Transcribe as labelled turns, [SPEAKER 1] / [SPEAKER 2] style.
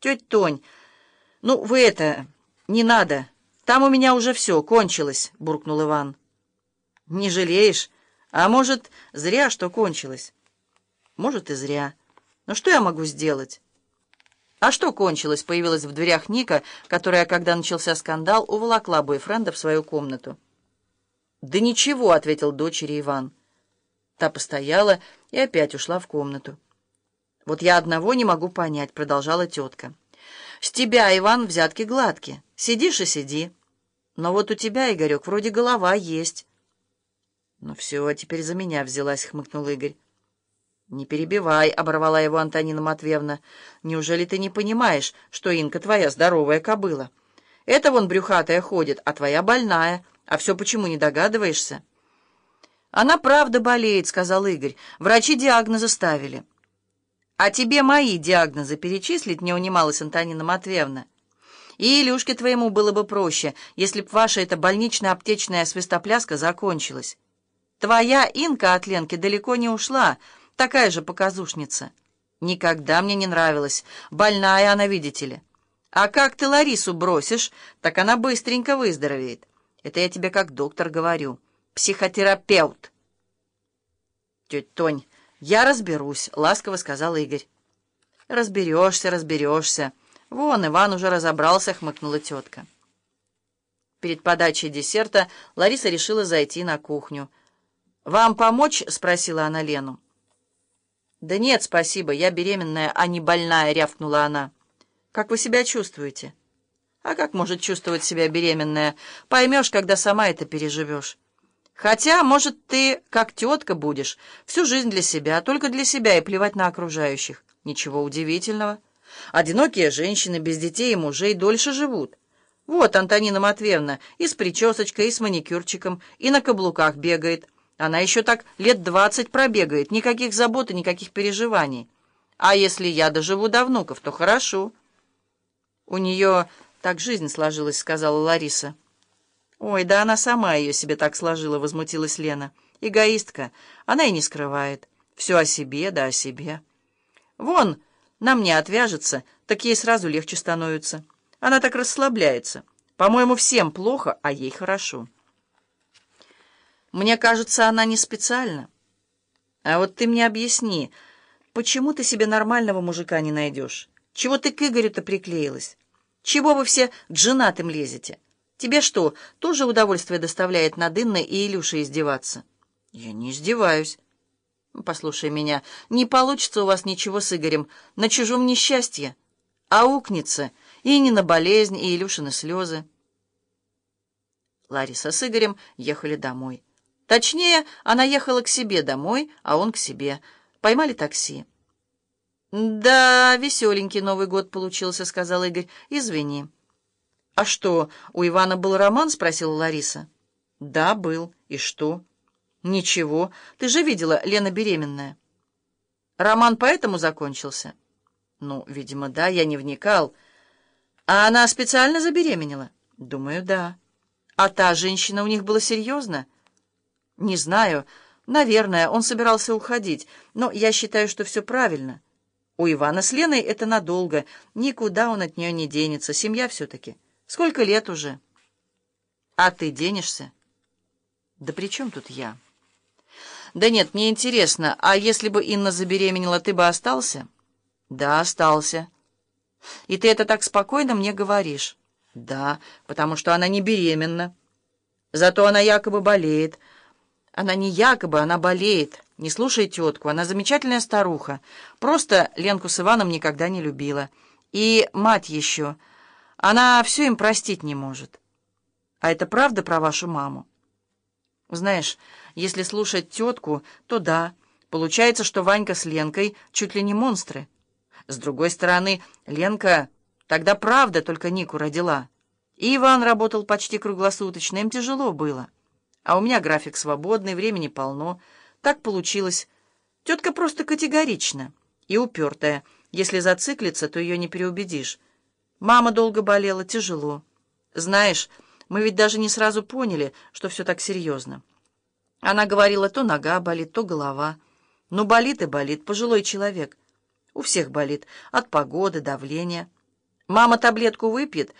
[SPEAKER 1] Тетя Тонь, ну вы это, не надо. Там у меня уже все, кончилось, буркнул Иван. Не жалеешь? А может, зря, что кончилось? Может, и зря. Но что я могу сделать? А что кончилось? Появилась в дверях Ника, которая, когда начался скандал, уволокла бойфренда в свою комнату. «Да ничего», — ответил дочери Иван. Та постояла и опять ушла в комнату. «Вот я одного не могу понять», — продолжала тетка. «С тебя, Иван, взятки гладкие. Сидишь и сиди. Но вот у тебя, Игорек, вроде голова есть». «Ну все, теперь за меня взялась», — хмыкнул Игорь. «Не перебивай», — оборвала его Антонина Матвеевна. «Неужели ты не понимаешь, что Инка твоя здоровая кобыла? Это вон брюхатая ходит, а твоя больная. А все почему не догадываешься?» «Она правда болеет», — сказал Игорь. «Врачи диагнозы ставили». «А тебе мои диагнозы перечислить не унималась Антонина Матвеевна. И Илюшке твоему было бы проще, если б ваша эта больнично-аптечная свистопляска закончилась. Твоя Инка от Ленки далеко не ушла, — Такая же показушница. Никогда мне не нравилась. Больная она, видите ли. А как ты Ларису бросишь, так она быстренько выздоровеет. Это я тебе как доктор говорю. Психотерапевт. Тетя Тонь, я разберусь, ласково сказал Игорь. Разберешься, разберешься. Вон, Иван уже разобрался, хмыкнула тетка. Перед подачей десерта Лариса решила зайти на кухню. «Вам помочь?» — спросила она Лену. «Да нет, спасибо, я беременная, а не больная», — рявкнула она. «Как вы себя чувствуете?» «А как может чувствовать себя беременная? Поймешь, когда сама это переживешь. Хотя, может, ты, как тетка, будешь, всю жизнь для себя, только для себя и плевать на окружающих. Ничего удивительного. Одинокие женщины без детей и мужей дольше живут. Вот Антонина Матвеевна и с причесочкой, и с маникюрчиком, и на каблуках бегает». Она еще так лет двадцать пробегает, никаких забот и никаких переживаний. А если я доживу до внуков, то хорошо. У нее так жизнь сложилась, сказала Лариса. Ой, да она сама ее себе так сложила, возмутилась Лена. Эгоистка, она и не скрывает. Все о себе, да о себе. Вон, на мне отвяжется, так ей сразу легче становится. Она так расслабляется. По-моему, всем плохо, а ей хорошо. Мне кажется, она не специально. А вот ты мне объясни, почему ты себе нормального мужика не найдешь? Чего ты к Игорю-то приклеилась? Чего вы все к женатым лезете? Тебе что, тоже удовольствие доставляет над Инной и Илюшей издеваться? Я не издеваюсь. Послушай меня, не получится у вас ничего с Игорем на чужом несчастье. Аукнется и не на болезнь, и Илюшины слезы. Лариса с Игорем ехали домой. Точнее, она ехала к себе домой, а он к себе. Поймали такси. «Да, веселенький Новый год получился», — сказал Игорь. «Извини». «А что, у Ивана был роман?» — спросила Лариса. «Да, был. И что?» «Ничего. Ты же видела, Лена беременная». «Роман поэтому закончился?» «Ну, видимо, да, я не вникал». «А она специально забеременела?» «Думаю, да». «А та женщина у них была серьезно?» «Не знаю. Наверное, он собирался уходить. Но я считаю, что все правильно. У Ивана с Леной это надолго. Никуда он от нее не денется. Семья все-таки. Сколько лет уже?» «А ты денешься?» «Да при чем тут я?» «Да нет, мне интересно, а если бы Инна забеременела, ты бы остался?» «Да, остался». «И ты это так спокойно мне говоришь?» «Да, потому что она не беременна. Зато она якобы болеет». Она не якобы, она болеет. Не слушай тетку, она замечательная старуха. Просто Ленку с Иваном никогда не любила. И мать еще. Она все им простить не может. А это правда про вашу маму? Знаешь, если слушать тетку, то да. Получается, что Ванька с Ленкой чуть ли не монстры. С другой стороны, Ленка тогда правда только Нику родила. И Иван работал почти круглосуточно, им тяжело было. А у меня график свободный, времени полно. Так получилось. Тетка просто категорична и упертая. Если зациклится, то ее не переубедишь. Мама долго болела, тяжело. Знаешь, мы ведь даже не сразу поняли, что все так серьезно. Она говорила, то нога болит, то голова. Ну, болит и болит, пожилой человек. У всех болит, от погоды, давления. Мама таблетку выпьет,